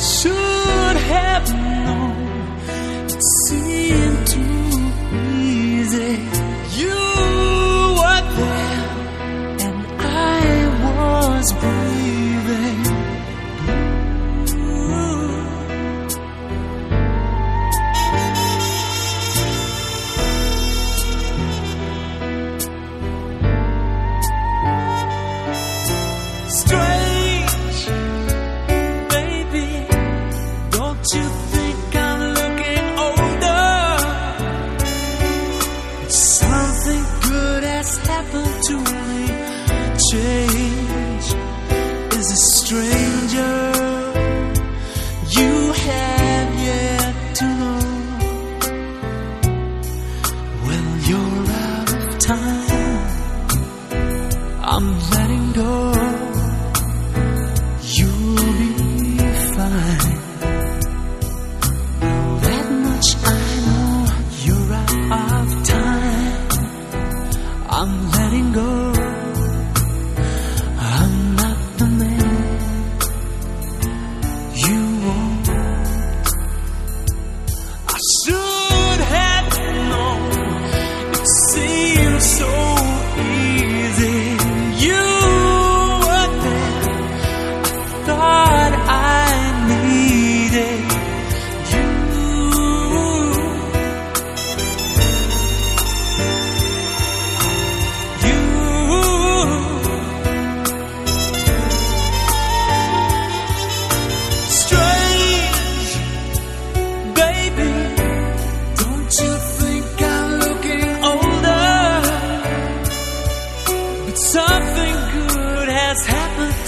So. 追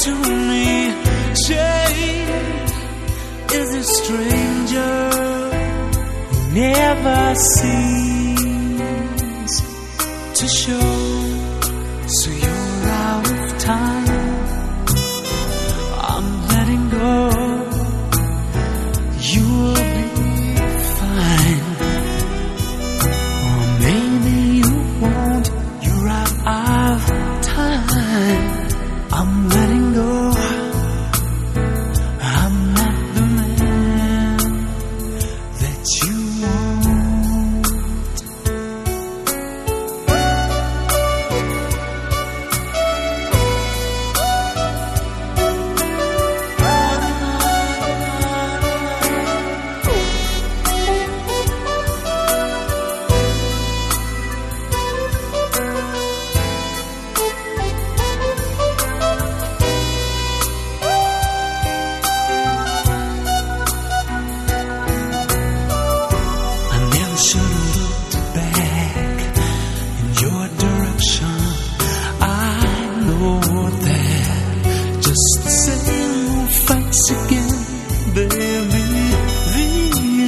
to me. Jane is a stranger who never seems to show. So you're out of time. I'm letting go. You will be fine. Or maybe you won't. You're out of time.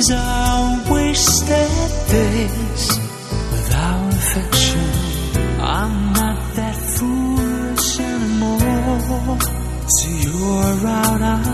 These are wasted days without affection. I'm not that foolish anymore. So you're out.